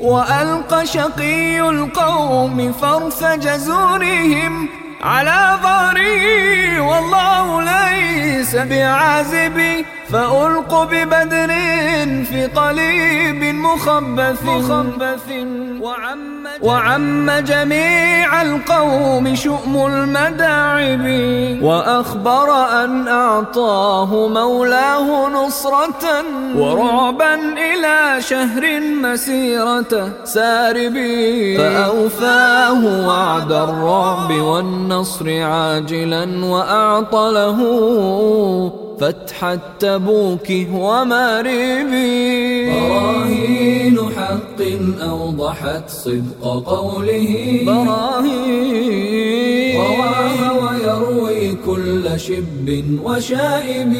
وألقى شقي القوم فرث جزورهم على ظهري والله ليس بعازبي فألق ببدر في قليب مخبث, مخبث. وعم, وعم جميع القوم شؤم المداعب. وأخبر أن أعطاه مولاه نصرة. ورعبا إلى شهر مسيرة. ساربي فأوفاه وعد الرعب والنصر عاجلا وأعطى له فتح التبوك وماربي براهين حق أوضحت صدق قوله. براهين. ويروي كل شب وشائب